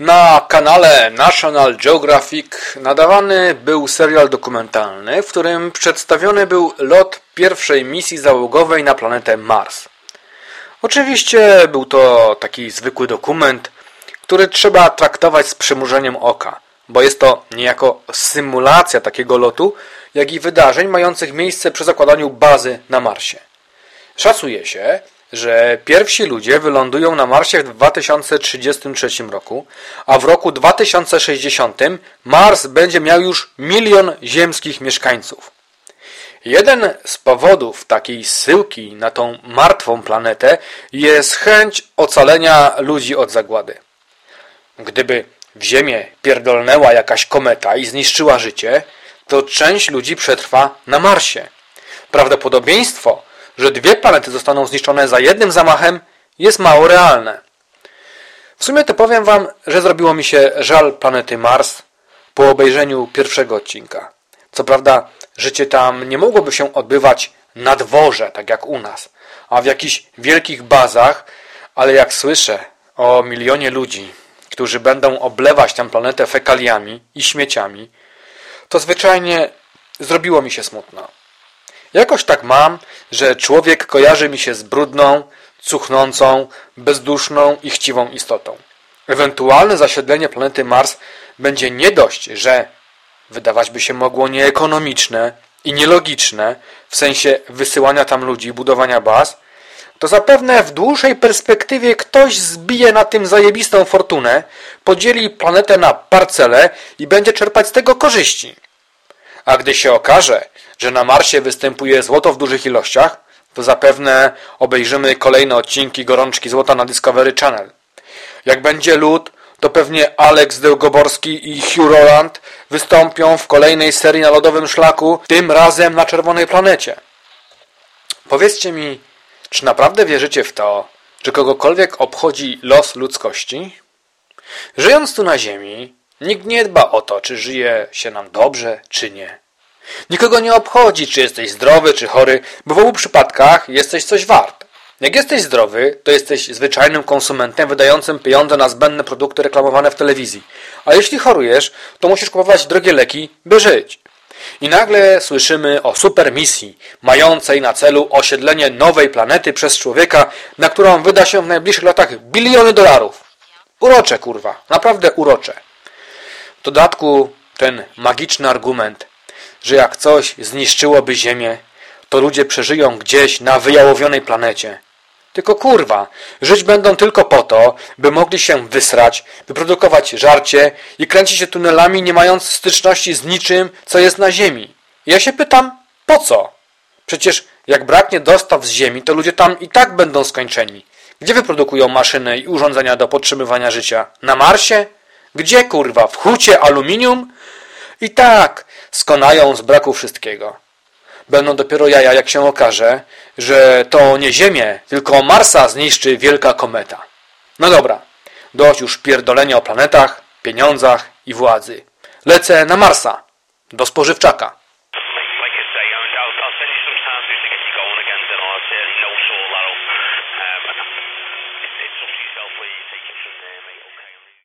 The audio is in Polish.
Na kanale National Geographic nadawany był serial dokumentalny, w którym przedstawiony był lot pierwszej misji załogowej na planetę Mars. Oczywiście był to taki zwykły dokument, który trzeba traktować z przymurzeniem oka, bo jest to niejako symulacja takiego lotu, jak i wydarzeń mających miejsce przy zakładaniu bazy na Marsie. Szacuje się, że pierwsi ludzie wylądują na Marsie w 2033 roku, a w roku 2060 Mars będzie miał już milion ziemskich mieszkańców. Jeden z powodów takiej syłki na tą martwą planetę jest chęć ocalenia ludzi od zagłady. Gdyby w Ziemię pierdolnęła jakaś kometa i zniszczyła życie, to część ludzi przetrwa na Marsie. Prawdopodobieństwo, że dwie planety zostaną zniszczone za jednym zamachem jest mało realne. W sumie to powiem wam, że zrobiło mi się żal planety Mars po obejrzeniu pierwszego odcinka. Co prawda, życie tam nie mogłoby się odbywać na dworze, tak jak u nas, a w jakichś wielkich bazach, ale jak słyszę o milionie ludzi, którzy będą oblewać tę planetę fekaliami i śmieciami, to zwyczajnie zrobiło mi się smutno. Jakoś tak mam, że człowiek kojarzy mi się z brudną, cuchnącą, bezduszną i chciwą istotą. Ewentualne zasiedlenie planety Mars będzie nie dość, że wydawać by się mogło nieekonomiczne i nielogiczne w sensie wysyłania tam ludzi, budowania baz, to zapewne w dłuższej perspektywie ktoś zbije na tym zajebistą fortunę, podzieli planetę na parcele i będzie czerpać z tego korzyści. A gdy się okaże, że na Marsie występuje złoto w dużych ilościach, to zapewne obejrzymy kolejne odcinki Gorączki Złota na Discovery Channel. Jak będzie lód, to pewnie Alex Dełgoborski i Hugh Roland wystąpią w kolejnej serii na lodowym szlaku, tym razem na czerwonej planecie. Powiedzcie mi, czy naprawdę wierzycie w to, że kogokolwiek obchodzi los ludzkości? Żyjąc tu na Ziemi, nikt nie dba o to, czy żyje się nam dobrze, czy nie. Nikogo nie obchodzi, czy jesteś zdrowy, czy chory, bo w obu przypadkach jesteś coś wart. Jak jesteś zdrowy, to jesteś zwyczajnym konsumentem wydającym pieniądze na zbędne produkty reklamowane w telewizji. A jeśli chorujesz, to musisz kupować drogie leki, by żyć. I nagle słyszymy o supermisji, mającej na celu osiedlenie nowej planety przez człowieka, na którą wyda się w najbliższych latach biliony dolarów. Urocze, kurwa. Naprawdę urocze. W dodatku ten magiczny argument, że jak coś zniszczyłoby Ziemię, to ludzie przeżyją gdzieś na wyjałowionej planecie. Tylko kurwa, żyć będą tylko po to, by mogli się wysrać, wyprodukować żarcie i kręcić się tunelami, nie mając styczności z niczym, co jest na ziemi. I ja się pytam, po co? Przecież jak braknie dostaw z ziemi, to ludzie tam i tak będą skończeni. Gdzie wyprodukują maszyny i urządzenia do podtrzymywania życia? Na Marsie? Gdzie kurwa? W hucie aluminium? I tak skonają z braku wszystkiego. Będą dopiero jaja, jak się okaże, że to nie Ziemię, tylko Marsa zniszczy wielka kometa. No dobra, dość już pierdolenia o planetach, pieniądzach i władzy. Lecę na Marsa, do spożywczaka.